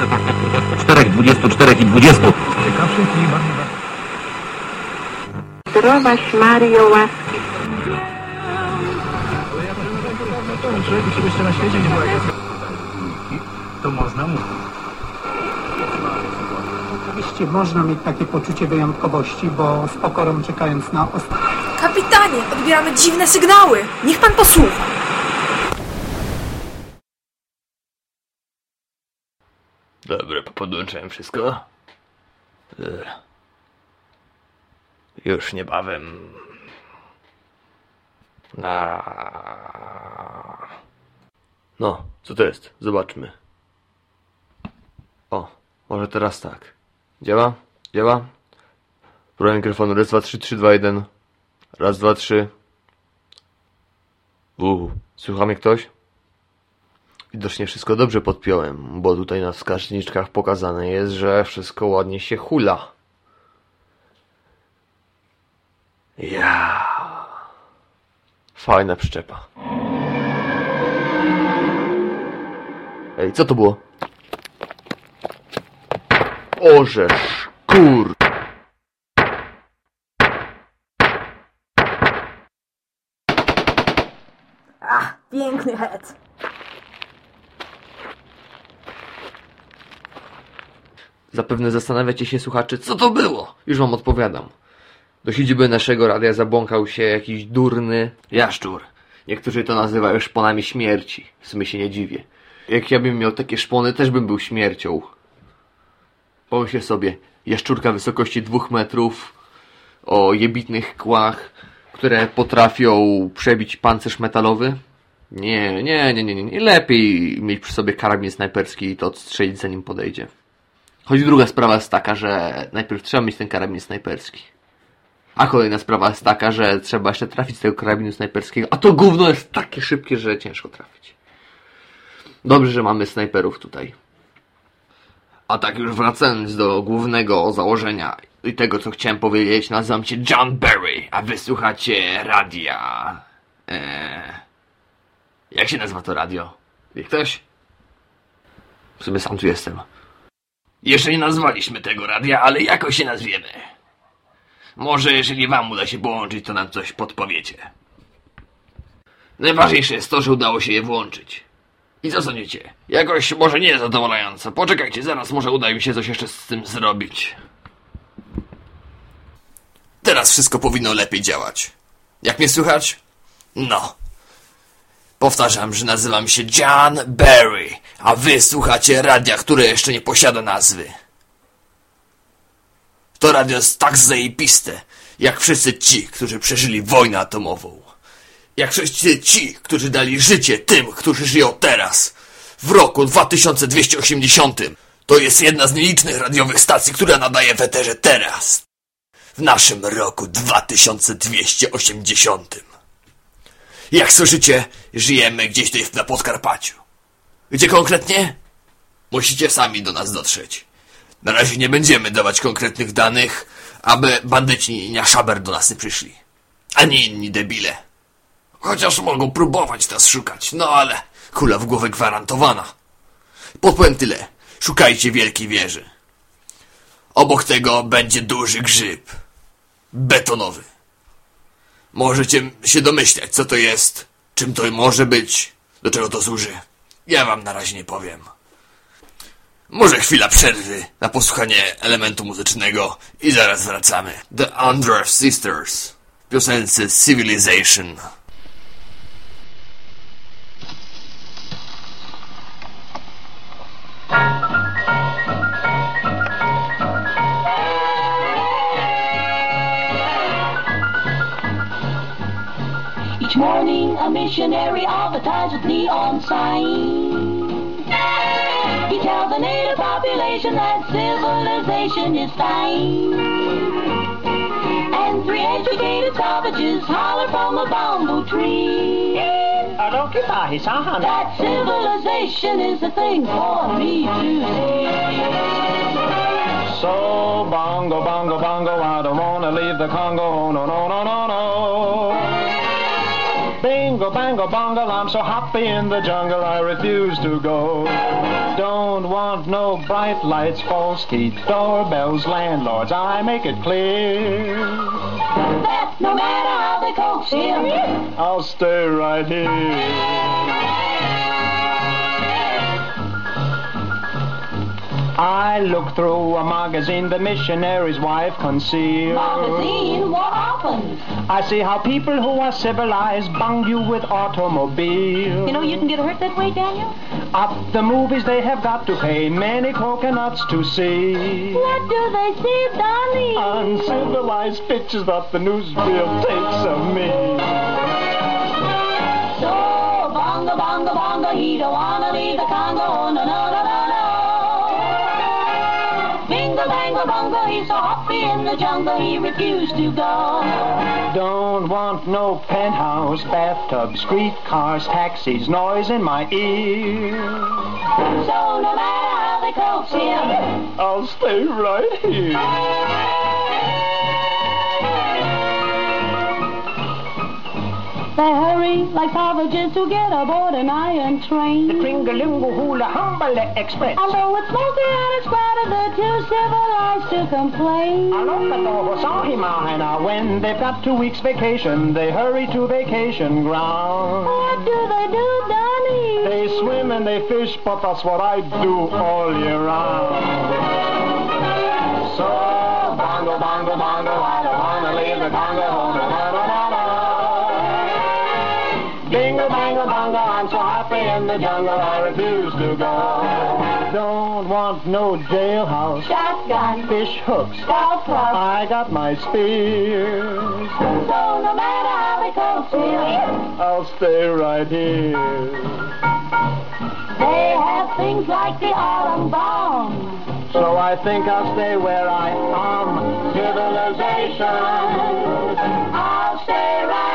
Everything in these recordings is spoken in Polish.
Czterech, dwudziestu, czterech i dwudziestu. Ciekawszych i bardziej... Zdrowaś Mario łaski Człowieku, czegoś na świecie nie było jak To można mówić. Oczywiście można mieć takie poczucie wyjątkowości, bo z pokorą czekając na ostatnie. Kapitanie, odbieramy dziwne sygnały. Niech pan posłucha. Podłączyłem wszystko. Ech. Już niebawem. Na. No, co to jest? Zobaczmy. O, może teraz tak. Działa? Działa? Próba mikrofonu. Raz, dwa, trzy, trzy, dwa, jeden. Raz, dwa, trzy. Uuu, słucha ktoś? Widocznie wszystko dobrze podpiąłem, bo tutaj na wskaźniczkach pokazane jest, że wszystko ładnie się hula. Ja. Fajna przyczepa. Ej, co to było? Orzesz, kur... Ach, piękny het. Zapewne zastanawiacie się, słuchacze, co to było? Już wam odpowiadam. Do siedziby naszego radia zabłąkał się jakiś durny jaszczur. Niektórzy to nazywają szponami śmierci. W sumie się nie dziwię. Jak ja bym miał takie szpony, też bym był śmiercią. Pomyślcie sobie, jaszczurka wysokości dwóch metrów, o jebitnych kłach, które potrafią przebić pancerz metalowy. Nie, nie, nie, nie, nie. Lepiej mieć przy sobie karabin snajperski i to odstrzelić zanim podejdzie. Choć druga sprawa jest taka, że najpierw trzeba mieć ten karabin snajperski. A kolejna sprawa jest taka, że trzeba jeszcze trafić z tego karabinu snajperskiego, a to gówno jest takie szybkie, że ciężko trafić. Dobrze, że mamy snajperów tutaj. A tak już wracając do głównego założenia i tego, co chciałem powiedzieć, nazywam się John Barry, a wysłuchacie radia. Eee, jak się nazywa to radio? Ktoś? W sumie sam tu jestem. Jeszcze nie nazwaliśmy tego radia, ale jakoś się nazwiemy. Może jeżeli wam uda się połączyć, to nam coś podpowiecie. Najważniejsze jest to, że udało się je włączyć. I co sądzicie? Jakoś może nie zadowalająco. Poczekajcie, zaraz może uda mi się coś jeszcze z tym zrobić. Teraz wszystko powinno lepiej działać. Jak mnie słychać? No. Powtarzam, że nazywam się John Barry, a wy słuchacie radia, które jeszcze nie posiada nazwy. To radio jest tak zajebiste, jak wszyscy ci, którzy przeżyli wojnę atomową. Jak wszyscy ci, którzy dali życie tym, którzy żyją teraz. W roku 2280. To jest jedna z nielicznych radiowych stacji, która nadaje w eterze teraz. W naszym roku 2280. Jak słyszycie, żyjemy gdzieś tutaj na Podkarpaciu. Gdzie konkretnie? Musicie sami do nas dotrzeć. Na razie nie będziemy dawać konkretnych danych, aby bandyci na szaber do nas nie przyszli. Ani inni debile. Chociaż mogą próbować nas szukać, no ale kula w głowę gwarantowana. Podpowiem tyle. Szukajcie wielkiej wieży. Obok tego będzie duży grzyb. Betonowy. Możecie się domyślać, co to jest, czym to może być, do czego to służy. Ja wam na razie nie powiem. Może chwila przerwy na posłuchanie elementu muzycznego i zaraz wracamy. The Andrew Sisters w piosence Civilization. Each morning a missionary advertised with neon signs. He tells the native population that civilization is fine. And three educated savages holler from a bamboo tree. That civilization is the thing for me to see. So bongo, bongo, bongo, I don't wanna leave the Congo, oh, no, no, no, no, no. Bingo, bango, bango, bongo. I'm so happy in the jungle, I refuse to go. Don't want no bright lights, false teeth, doorbells, landlords. I make it clear. That no matter how they coax him, I'll stay right here. I look through a magazine the missionary's wife concealed. magazine, what happened? I see how people who are civilized bung you with automobiles. You know you can get hurt that way, Daniel? At the movies they have got to pay many coconuts to see. What do they see, Donnie? Uncivilized pictures that the newsreel takes of me. So, bongo, bongo, bongo, he don't wanna leave the Congo, no, no. Bongo, he's so happy in the jungle, he refused to go. Don't want no penthouse, bathtub, streetcars, taxis, noise in my ear. So, no matter how they coax him, I'll stay right here. They hurry like savages to get aboard an iron train. The Tringalingo Hula Humbale Express. Although it's smoky and it's crowded, they're too civilized to complain. Alokatohosahimahana. When they've got two weeks vacation, they hurry to vacation ground. What do they do, Donnie? They swim and they fish, but that's what I do all year round. Bango, bongo, I'm so happy in the jungle, I refuse to go. Don't want no jailhouse, Shotgun, fish hooks. golf club. I got my spears. So no matter how they coax him, I'll stay right here. they have things like the autumn bomb. So I think I'll stay where I am. Civilization. I'll stay right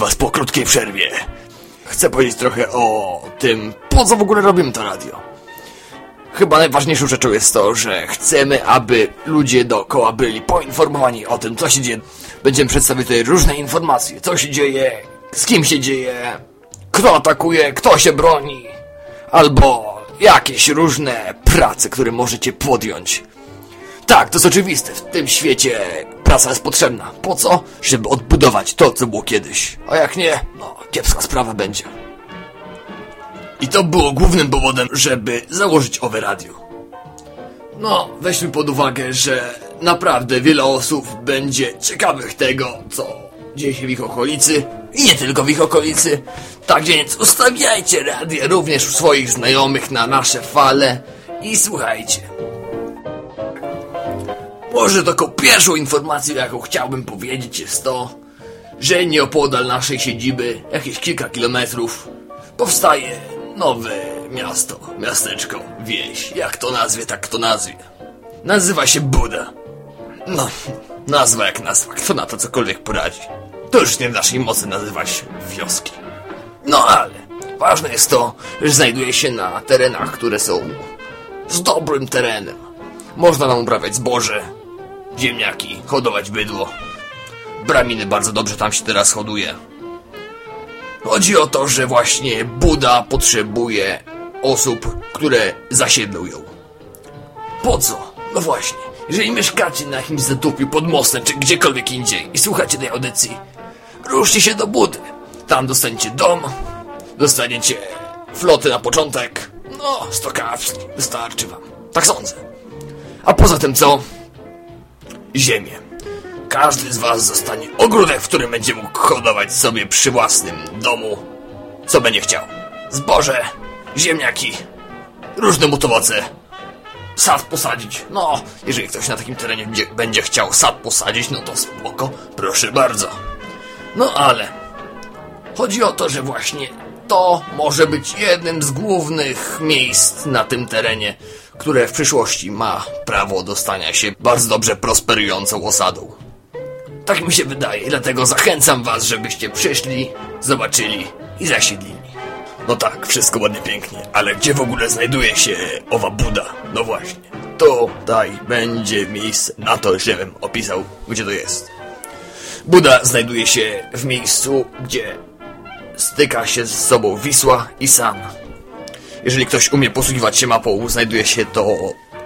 was po krótkiej przerwie. Chcę powiedzieć trochę o tym, po co w ogóle robimy to radio. Chyba najważniejszą rzeczą jest to, że chcemy, aby ludzie dookoła byli poinformowani o tym, co się dzieje. Będziemy przedstawiać tutaj różne informacje, co się dzieje, z kim się dzieje, kto atakuje, kto się broni, albo jakieś różne prace, które możecie podjąć. Tak, to jest oczywiste. W tym świecie praca jest potrzebna. Po co? Żeby odbudować to, co było kiedyś. A jak nie, no, kiepska sprawa będzie. I to było głównym powodem, żeby założyć owe radio. No, weźmy pod uwagę, że naprawdę wiele osób będzie ciekawych tego, co dzieje się w ich okolicy i nie tylko w ich okolicy. Tak więc ustawiajcie radio również u swoich znajomych na nasze fale i słuchajcie. Może taką pierwszą informacją, jaką chciałbym powiedzieć, jest to, że nieopodal naszej siedziby, jakieś kilka kilometrów, powstaje nowe miasto, miasteczko, wieś. Jak to nazwie, tak to nazwie. Nazywa się Buda. No, nazwa jak nazwa, kto na to cokolwiek poradzi. To już nie w naszej mocy nazywać wioski. No ale, ważne jest to, że znajduje się na terenach, które są z dobrym terenem. Można tam uprawiać zboże, ziemniaki, hodować bydło. Braminy bardzo dobrze tam się teraz hoduje. Chodzi o to, że właśnie Buda potrzebuje osób, które zasiedlą ją. Po co? No właśnie, jeżeli mieszkacie na jakimś zadupiu pod mostem, czy gdziekolwiek indziej i słuchacie tej audycji, ruszcie się do Budy. Tam dostaniecie dom, dostaniecie flotę na początek. No, sto kapsli, wystarczy wam. Tak sądzę. A poza tym co? Ziemię. Każdy z was zostanie ogródek, w którym będzie mógł hodować sobie przy własnym domu, co będzie chciał. Zboże, ziemniaki, różne mutowoce, sad posadzić. No, jeżeli ktoś na takim terenie będzie, będzie chciał sad posadzić, no to spoko, proszę bardzo. No ale, chodzi o to, że właśnie to może być jednym z głównych miejsc na tym terenie, które w przyszłości ma prawo do stania się bardzo dobrze prosperującą osadą. Tak mi się wydaje, dlatego zachęcam was, żebyście przyszli, zobaczyli i zasiedlili. No tak, wszystko ładnie pięknie, ale gdzie w ogóle znajduje się owa Buda? No właśnie, tutaj będzie miejsce na to, żebym opisał, gdzie to jest. Buda znajduje się w miejscu, gdzie styka się z sobą Wisła i San. Jeżeli ktoś umie posługiwać się mapą, znajduje się to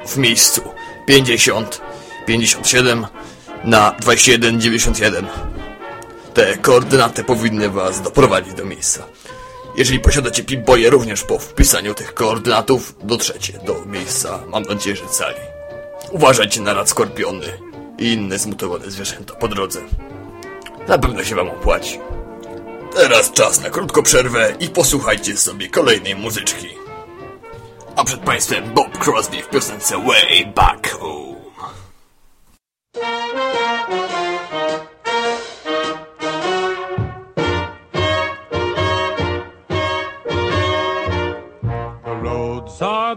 w miejscu 50 57 na 21 91. Te koordynaty powinny was doprowadzić do miejsca. Jeżeli posiadacie Pip-Boye, również po wpisaniu tych koordynatów dotrzecie do miejsca, mam nadzieję, że cali. Uważajcie na rad skorpiony i inne zmutowane zwierzęta po drodze. Na pewno się wam opłaci. Teraz czas na krótką przerwę i posłuchajcie sobie kolejnej muzyczki. A przed państwem Bob Crosby w piosence Way Back Home.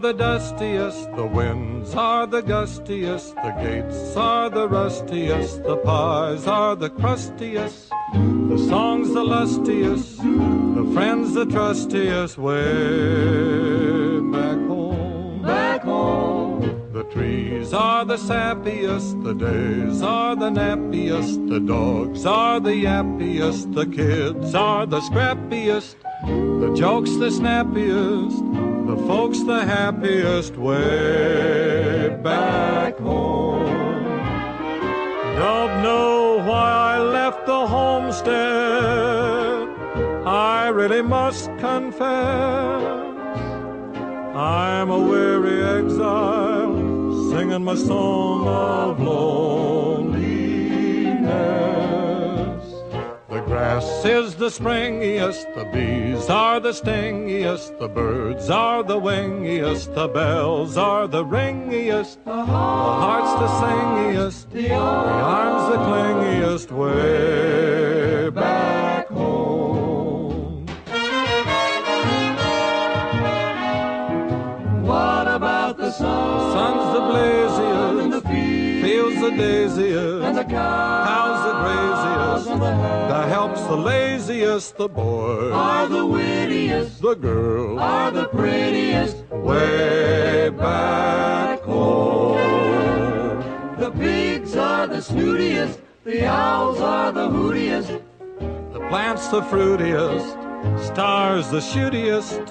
The dustiest, the winds are the gustiest, the gates are the rustiest, the pies are the crustiest, the songs the lustiest, the friends the trustiest, way back home. Back home. The trees are the sappiest, the days are the nappiest, the dogs are the yappiest, the kids are the scrappiest, the jokes the snappiest, folks the happiest, way back home. Don't know why I left the homestead. I really must confess. I'm a weary exile, singing my song of loneliness. Is the springiest, the bees are the stingiest, the birds are the wingiest, the bells are the ringiest, the heart's the singiest, the arms the clingiest, way back home. What about the sun? The sun's the blaziest, and the fields the daisiest, and the cows the graziest, and the, the the laziest, the boys. Are the wittiest, the girls. Are the prettiest, way back home. The pigs are the snootiest, the owls are the hootiest, the plants the fruitiest, stars the shootiest,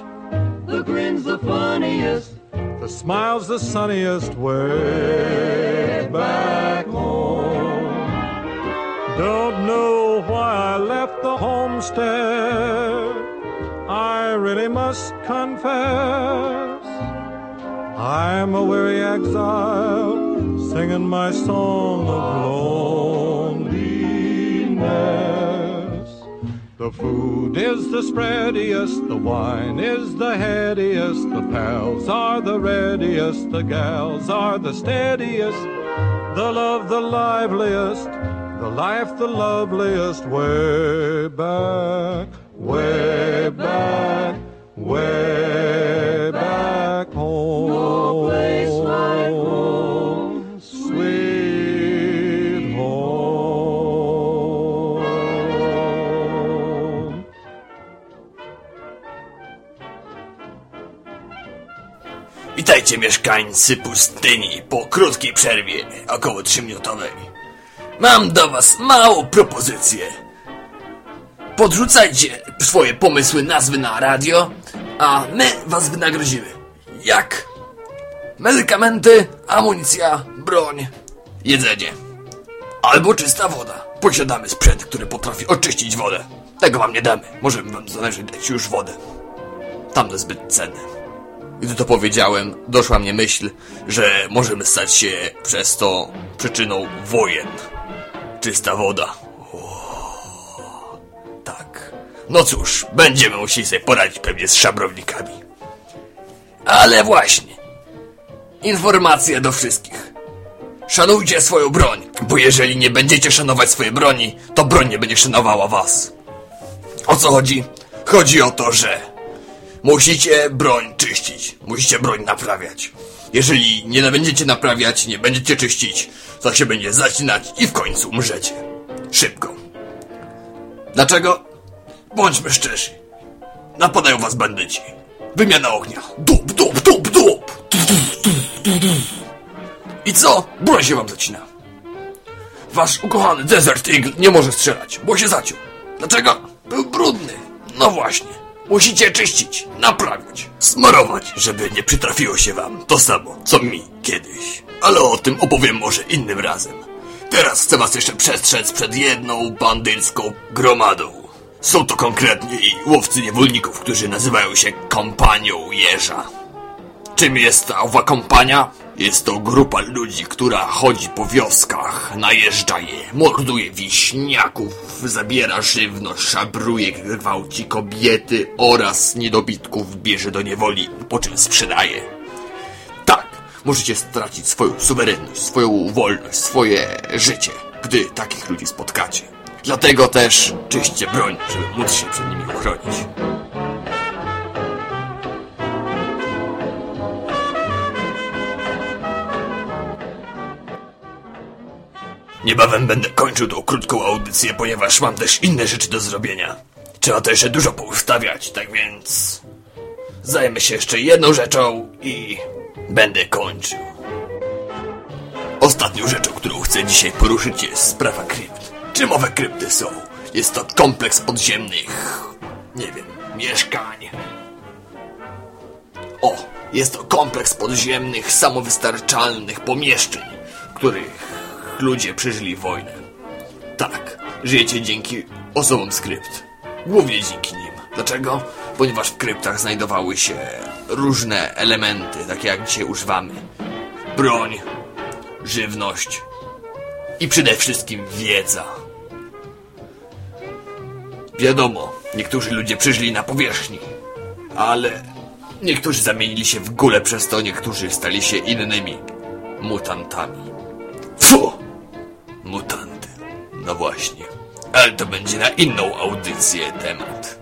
the grin's the funniest, the smile's the sunniest, way back home. Don't know why I left homestead. I really must confess. I'm a weary exile, singing my song of loneliness. The food is the spreadiest, the wine is the headiest, the pals are the readiest, the gals are the steadiest, the love the liveliest, the life the loveliest, way back, way back, way back home. No place like home, sweet home. Witajcie mieszkańcy pustyni po krótkiej przerwie, około 3-minutowej. Mam do was małą propozycję. Podrzucajcie swoje pomysły, nazwy na radio, a my was wynagrodzimy. Jak? Medykamenty, amunicja, broń, jedzenie. Albo czysta woda. Posiadamy sprzęt, który potrafi oczyścić wodę. Tego wam nie damy. Możemy wam zależy dać już wodę. Tamte zbyt cenne. Gdy to powiedziałem, doszła mnie myśl, że możemy stać się przez to przyczyną wojen. Czysta woda. O, tak. No cóż, będziemy musieli sobie poradzić pewnie z szabrownikami. Ale właśnie. Informacja do wszystkich. Szanujcie swoją broń, bo jeżeli nie będziecie szanować swojej broni, to broń nie będzie szanowała was. O co chodzi? Chodzi o to, że musicie broń czyścić, musicie broń naprawiać. Jeżeli nie będziecie naprawiać, nie będziecie czyścić, to się będzie zacinać i w końcu umrzecie. Szybko. Dlaczego? Bądźmy szczerzy. Napadają was bandyci. Wymiana ognia. Dup, dup, dup, dup. I co? Broń się wam zacina. Wasz ukochany Desert Eagle nie może strzelać, bo się zaciął. Dlaczego? Był brudny. No właśnie. Musicie czyścić, naprawiać, smarować, żeby nie przytrafiło się wam to samo, co mi kiedyś. Ale o tym opowiem może innym razem. Teraz chcę was jeszcze przestrzec przed jedną bandycką gromadą. Są to konkretnie łowcy niewolników, którzy nazywają się kompanią jeża. Czym jest ta owa kompania? Jest to grupa ludzi, która chodzi po wioskach, najeżdża je, morduje wiśniaków, zabiera żywność, szabruje, gwałci kobiety oraz niedobitków bierze do niewoli, po czym sprzedaje. Tak, możecie stracić swoją suwerenność, swoją wolność, swoje życie, gdy takich ludzi spotkacie. Dlatego też czyście broń, żeby móc się przed nimi uchronić. Niebawem będę kończył tą krótką audycję, ponieważ mam też inne rzeczy do zrobienia. Trzeba to jeszcze dużo poustawiać, tak więc... Zajmę się jeszcze jedną rzeczą i... będę kończył. Ostatnią rzeczą, którą chcę dzisiaj poruszyć jest sprawa krypt. Czym owe krypty są? Jest to kompleks podziemnych... nie wiem, mieszkań. O, jest to kompleks podziemnych, samowystarczalnych pomieszczeń, których ludzie przeżyli wojnę. Tak, żyjecie dzięki osobom z krypt. Głównie dzięki nim. Dlaczego? Ponieważ w kryptach znajdowały się różne elementy, takie jak dzisiaj używamy. Broń, żywność i przede wszystkim wiedza. Wiadomo, niektórzy ludzie przeżyli na powierzchni, ale niektórzy zamienili się w gule przez to, niektórzy stali się innymi mutantami. Fu! Mutanty. No właśnie. Ale to będzie na inną audycję temat.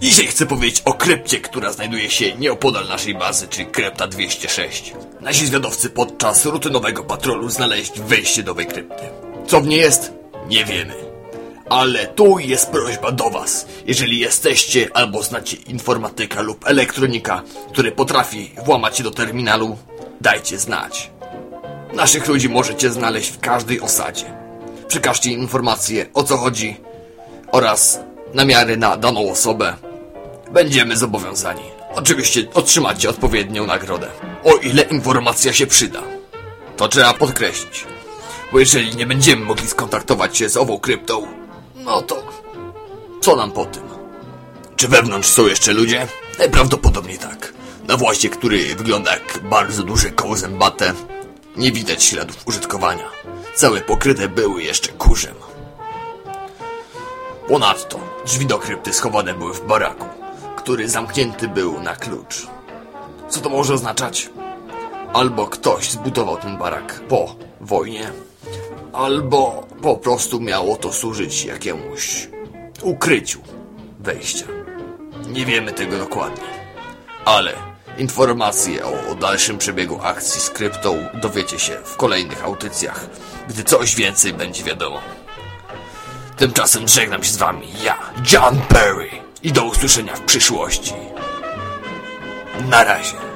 Dzisiaj chcę powiedzieć o krypcie, która znajduje się nieopodal naszej bazy, czyli krypta 206. Nasi zwiadowcy podczas rutynowego patrolu znaleźli wejście do owej krypty. Co w niej jest? Nie wiemy. Ale tu jest prośba do was. Jeżeli jesteście albo znacie informatyka lub elektronika, który potrafi włamać się do terminalu, dajcie znać. Naszych ludzi możecie znaleźć w każdej osadzie. Przekażcie informacje o co chodzi oraz namiary na daną osobę. Będziemy zobowiązani. Oczywiście otrzymacie odpowiednią nagrodę. O ile informacja się przyda. To trzeba podkreślić. Bo jeżeli nie będziemy mogli skontaktować się z ową kryptą, no to co nam po tym? Czy wewnątrz są jeszcze ludzie? Najprawdopodobniej tak. Na włazie, który wygląda jak bardzo duże koło zębate, nie widać śladów użytkowania. Całe pokryte były jeszcze kurzem. Ponadto drzwi do krypty schowane były w baraku, który zamknięty był na klucz. Co to może oznaczać? Albo ktoś zbudował ten barak po wojnie, albo po prostu miało to służyć jakiemuś ukryciu wejścia. Nie wiemy tego dokładnie, ale informacje o dalszym przebiegu akcji z kryptą dowiecie się w kolejnych audycjach, gdy coś więcej będzie wiadomo. Tymczasem żegnam się z wami ja, John Perry i do usłyszenia w przyszłości. Na razie.